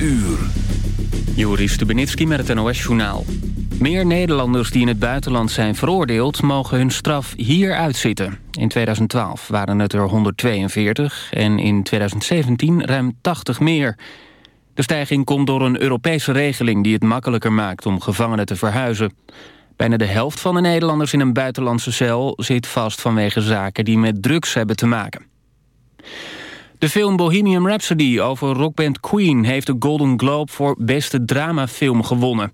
uur. Joris Stubenitski met het NOS-journaal. Meer Nederlanders die in het buitenland zijn veroordeeld... mogen hun straf hier uitzitten. In 2012 waren het er 142 en in 2017 ruim 80 meer. De stijging komt door een Europese regeling... die het makkelijker maakt om gevangenen te verhuizen. Bijna de helft van de Nederlanders in een buitenlandse cel... zit vast vanwege zaken die met drugs hebben te maken. De film Bohemian Rhapsody over rockband Queen... heeft de Golden Globe voor beste dramafilm gewonnen.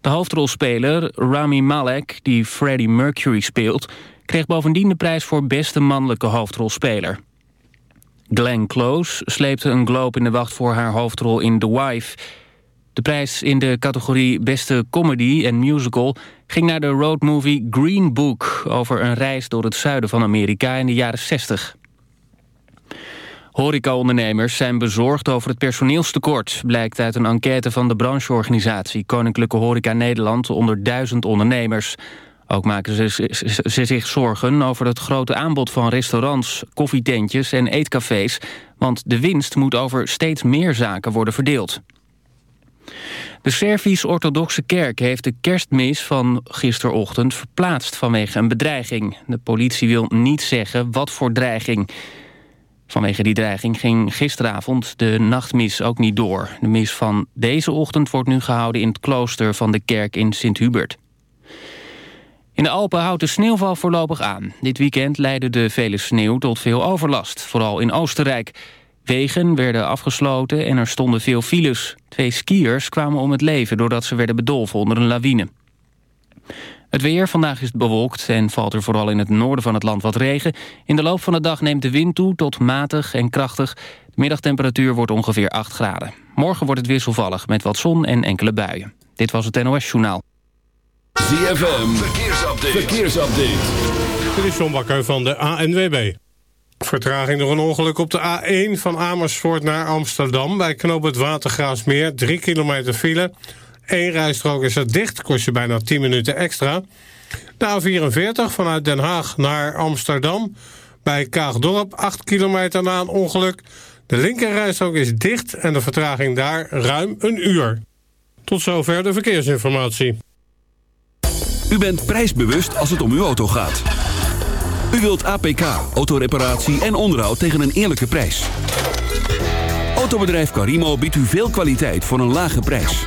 De hoofdrolspeler Rami Malek, die Freddie Mercury speelt... kreeg bovendien de prijs voor beste mannelijke hoofdrolspeler. Glenn Close sleepte een Globe in de wacht voor haar hoofdrol in The Wife. De prijs in de categorie beste comedy en musical... ging naar de roadmovie Green Book... over een reis door het zuiden van Amerika in de jaren 60. Horecaondernemers zijn bezorgd over het personeelstekort... blijkt uit een enquête van de brancheorganisatie... Koninklijke Horeca Nederland onder duizend ondernemers. Ook maken ze, zich zorgen over het grote aanbod van restaurants... koffietentjes en eetcafés... want de winst moet over steeds meer zaken worden verdeeld. De Servisch-Orthodoxe Kerk heeft de kerstmis van gisterochtend verplaatst vanwege een bedreiging. De politie wil niet zeggen wat voor dreiging. Vanwege die dreiging ging gisteravond de nachtmis ook niet door. De mis van deze ochtend wordt nu gehouden in het klooster van de kerk in Sint-Hubert. In de Alpen houdt de sneeuwval voorlopig aan. Dit weekend leidde de vele sneeuw tot veel overlast, vooral in Oostenrijk. Wegen werden afgesloten en er stonden veel files. Twee skiers kwamen om het leven doordat ze werden bedolven onder een lawine. Het weer, vandaag is het bewolkt en valt er vooral in het noorden van het land wat regen. In de loop van de dag neemt de wind toe tot matig en krachtig. De middagtemperatuur wordt ongeveer 8 graden. Morgen wordt het wisselvallig met wat zon en enkele buien. Dit was het NOS Journaal. ZFM, verkeersupdate. verkeersupdate. Dit is John Bakker van de ANWB. Vertraging door een ongeluk op de A1 van Amersfoort naar Amsterdam... bij knoop het Watergraafsmeer, 3 kilometer file... Eén rijstrook is er dicht, kost je bijna 10 minuten extra. De A44 vanuit Den Haag naar Amsterdam. Bij Kaagdorp 8 kilometer na een ongeluk. De linkerrijstrook is dicht en de vertraging daar ruim een uur. Tot zover de verkeersinformatie. U bent prijsbewust als het om uw auto gaat. U wilt APK, autoreparatie en onderhoud tegen een eerlijke prijs. Autobedrijf Carimo biedt u veel kwaliteit voor een lage prijs.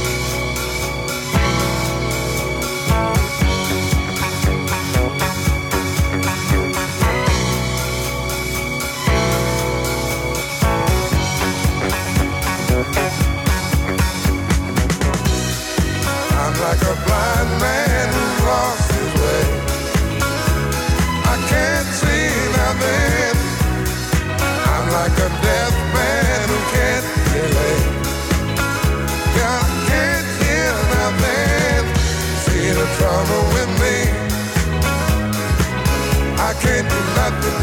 like a blind man who lost his way. I can't see nothing. I'm like a deaf man who can't relate. Yeah, I can't hear nothing. See the trouble with me. I can't do nothing.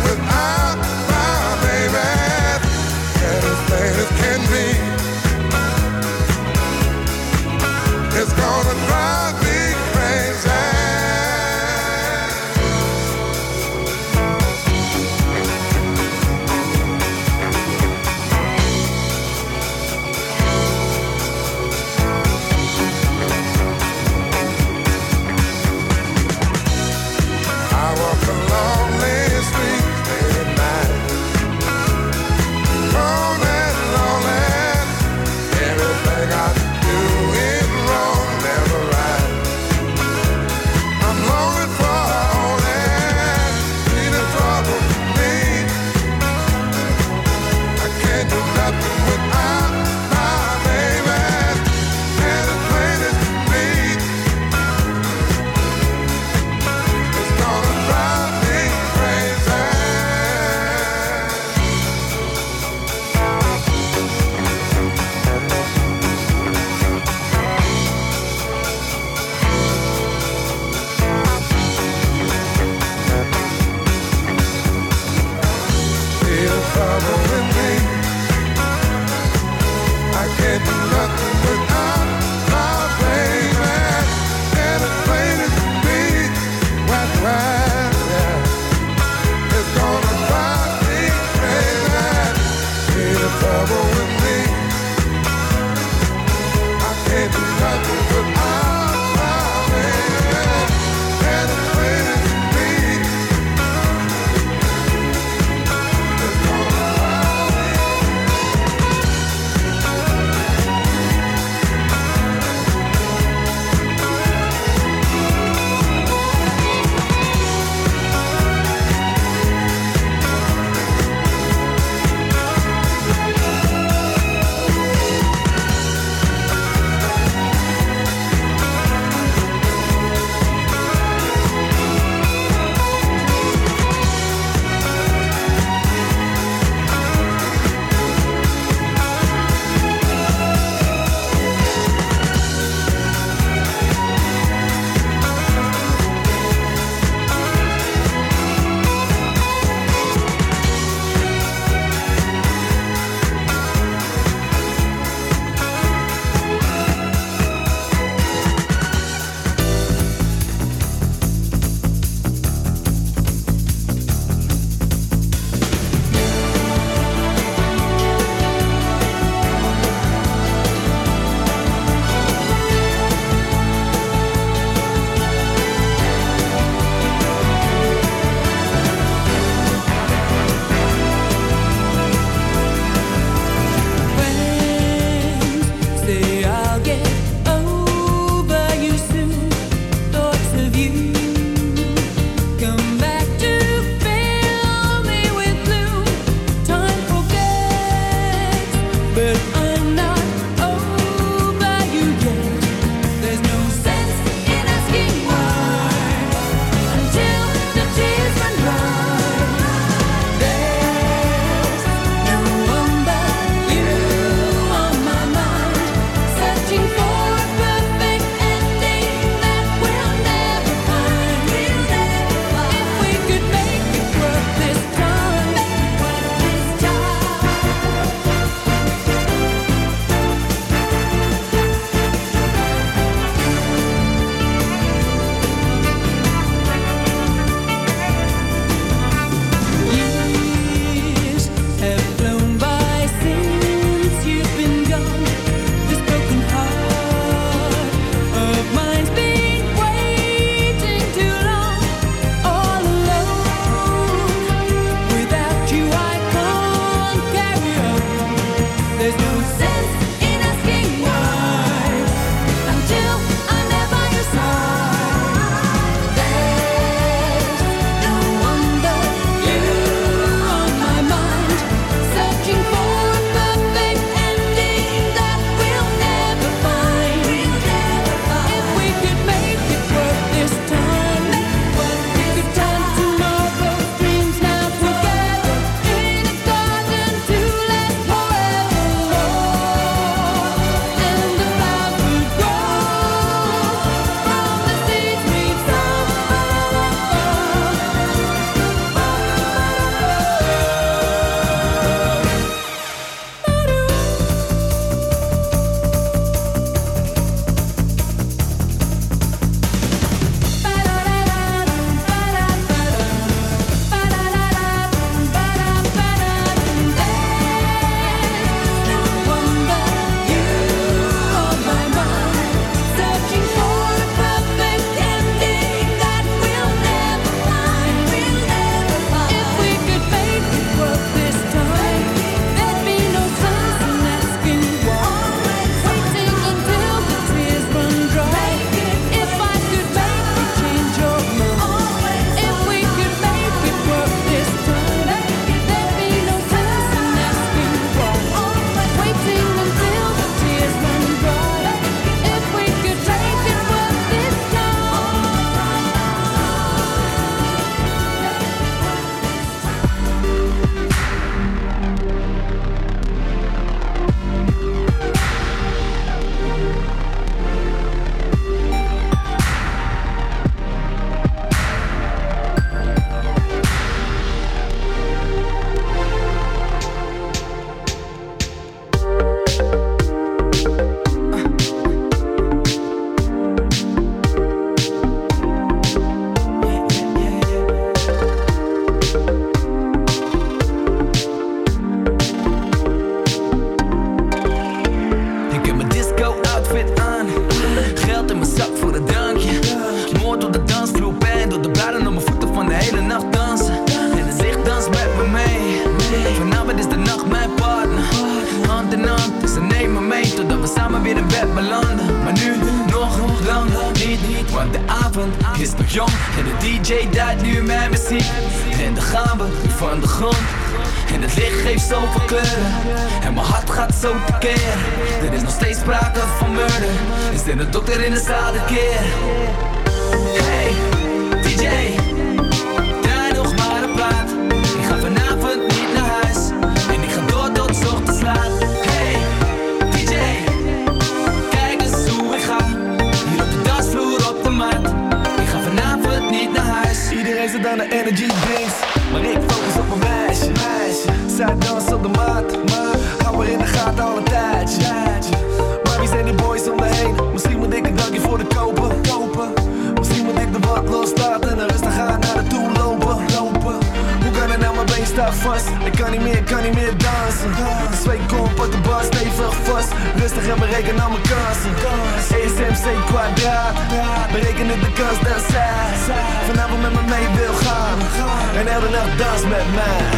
mine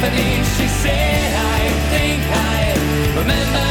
symphony. She said, I think I remember.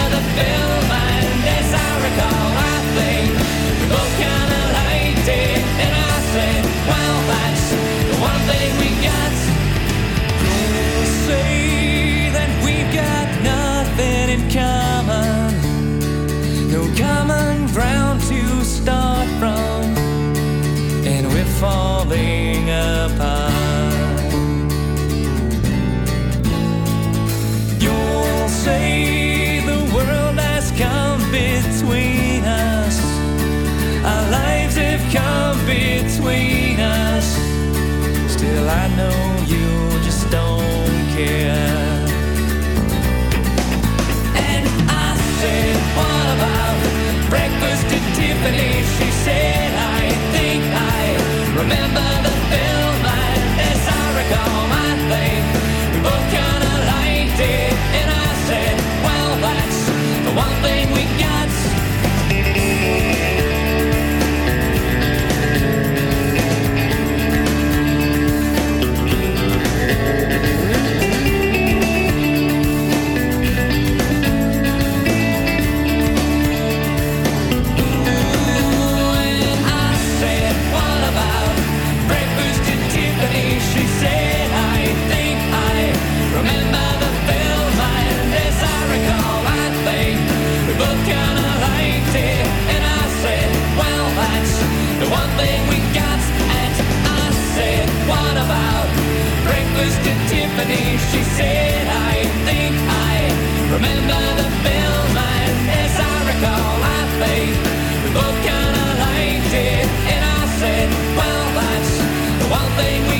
she said. I think I remember the film, and as I recall, I think we both it. And I said, Well, that's the one thing we.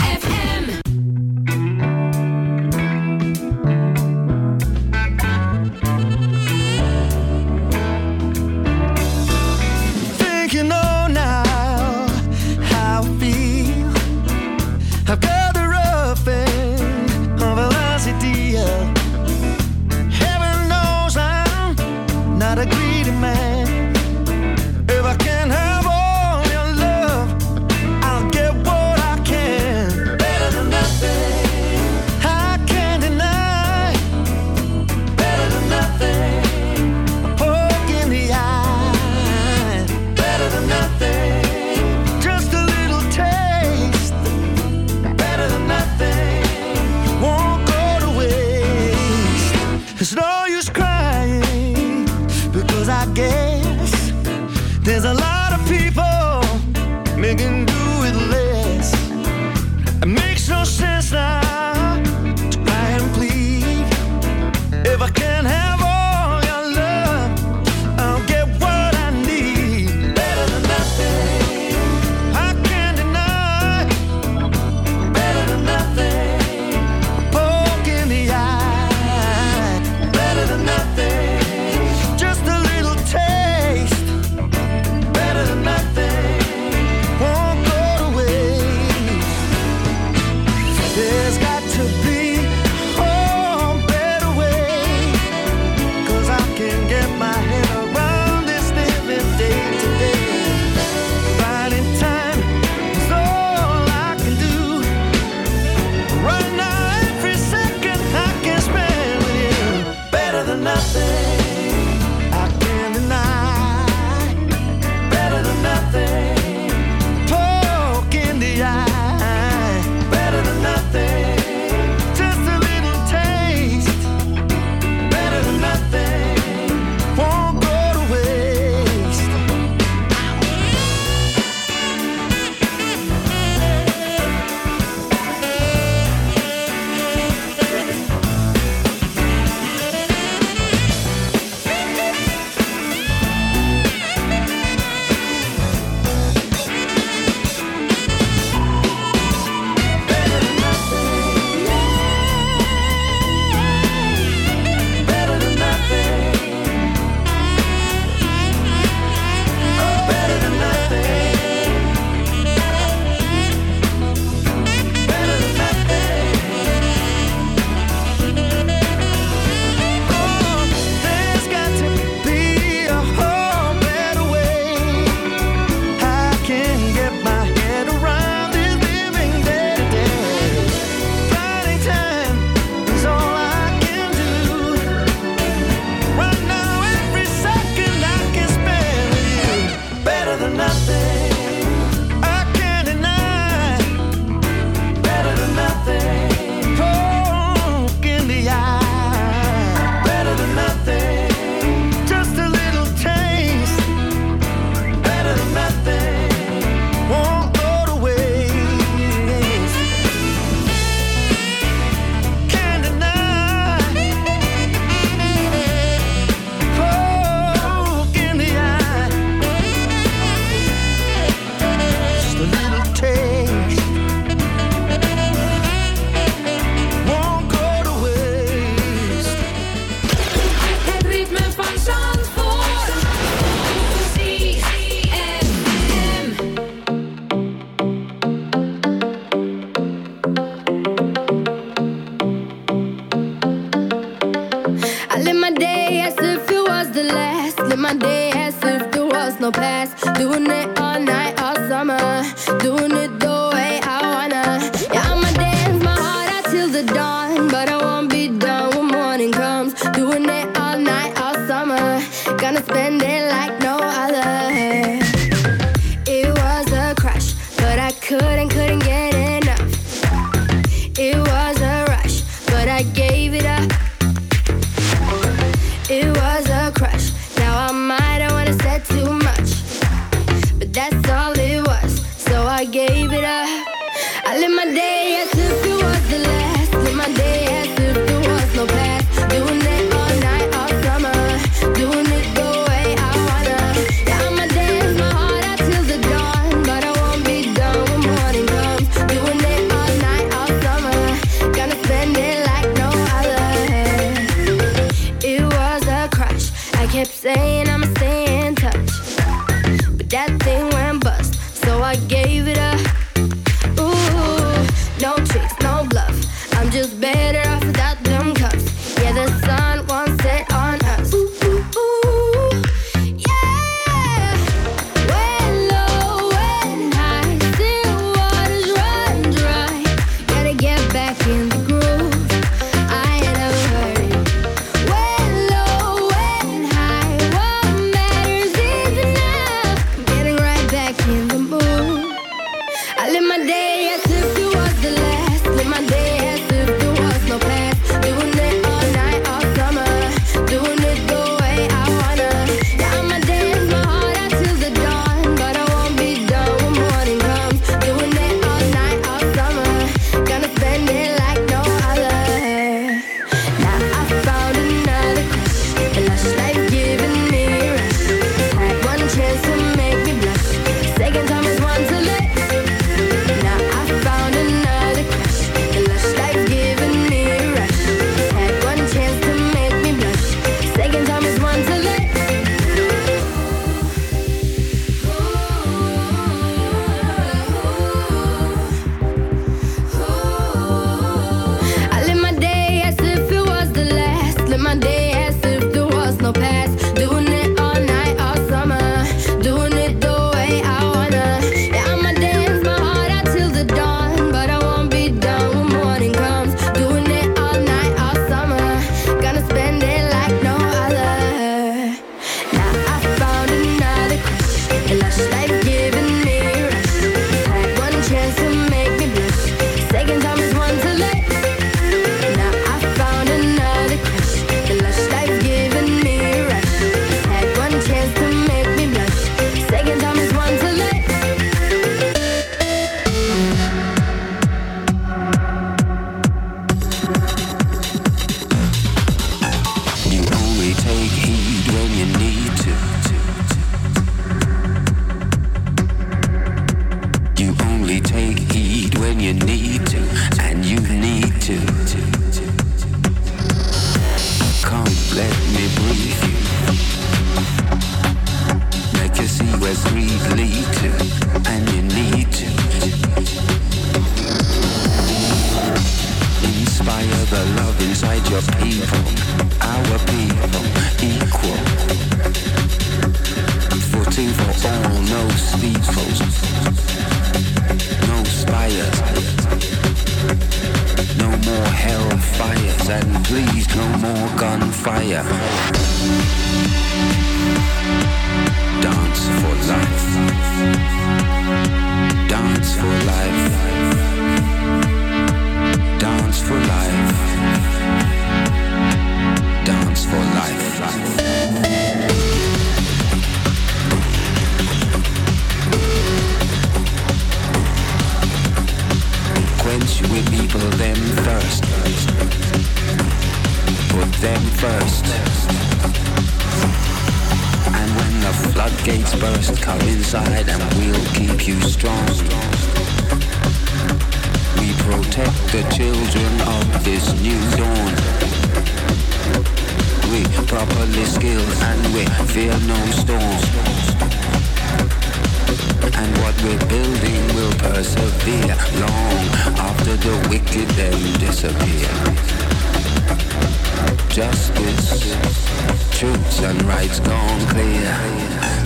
lights gone clear.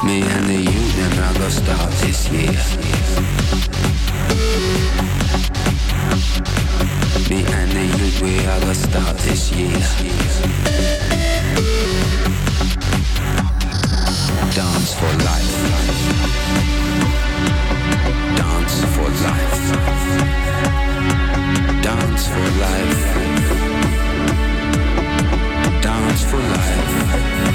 Me and the union are gonna start this year. Me and the youth, we are gonna start this year. Dance for life. Dance for life. Dance for life. Dance for life.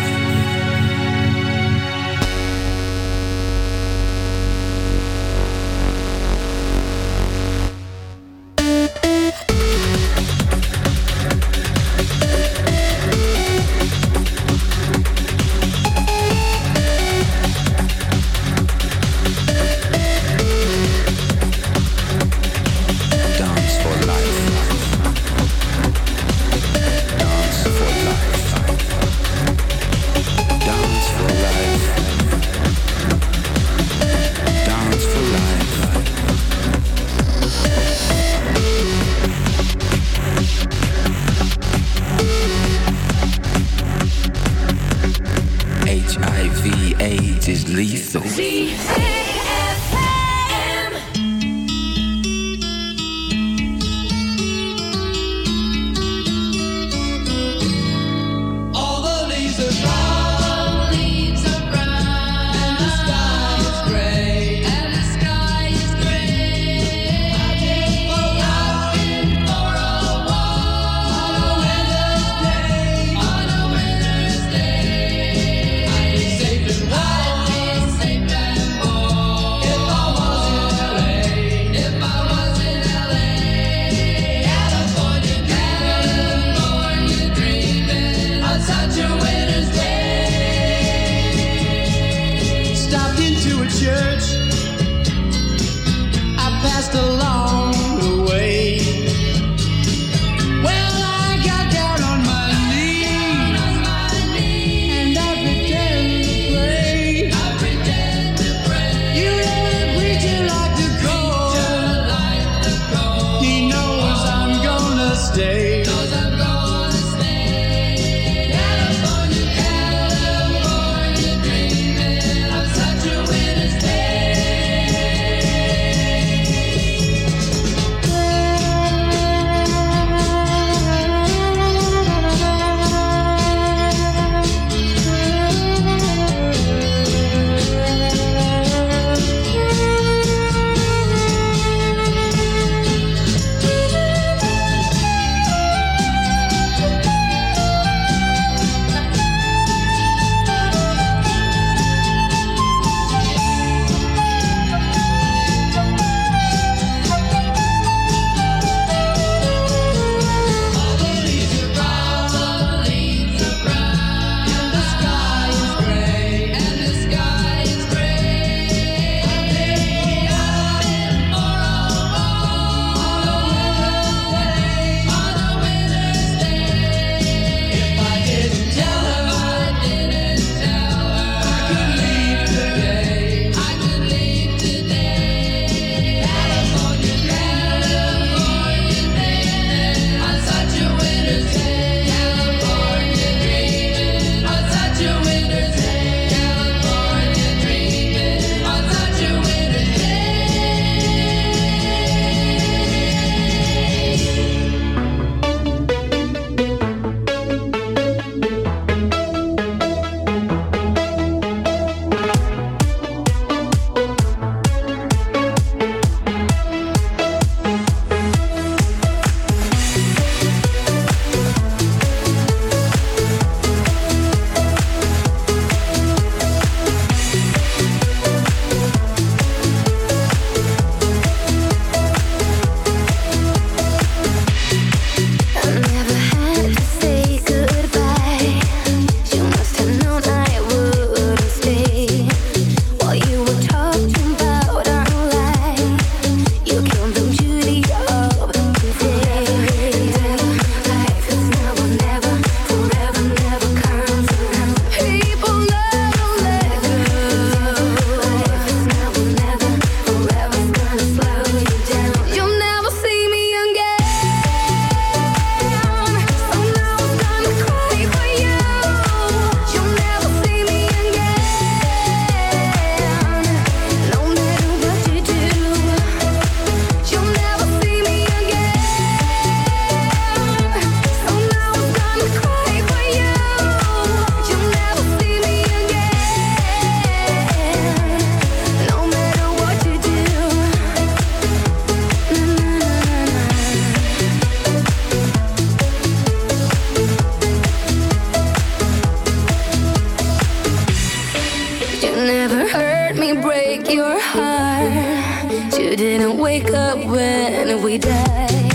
wake up when we die.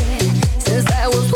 Since I was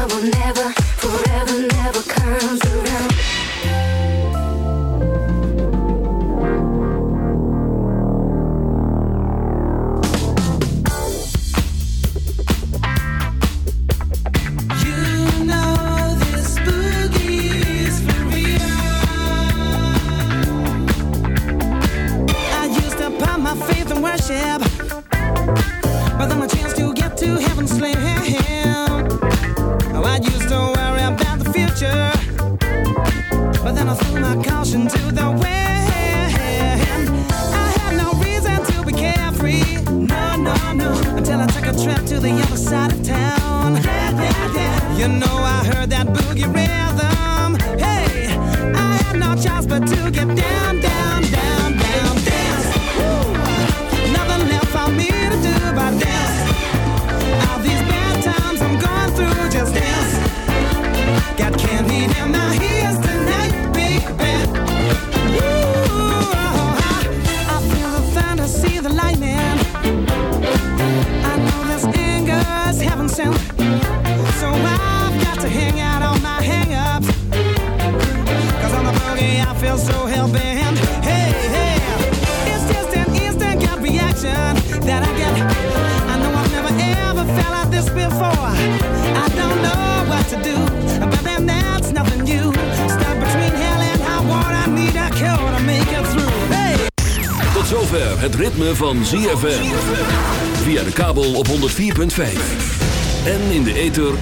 I will never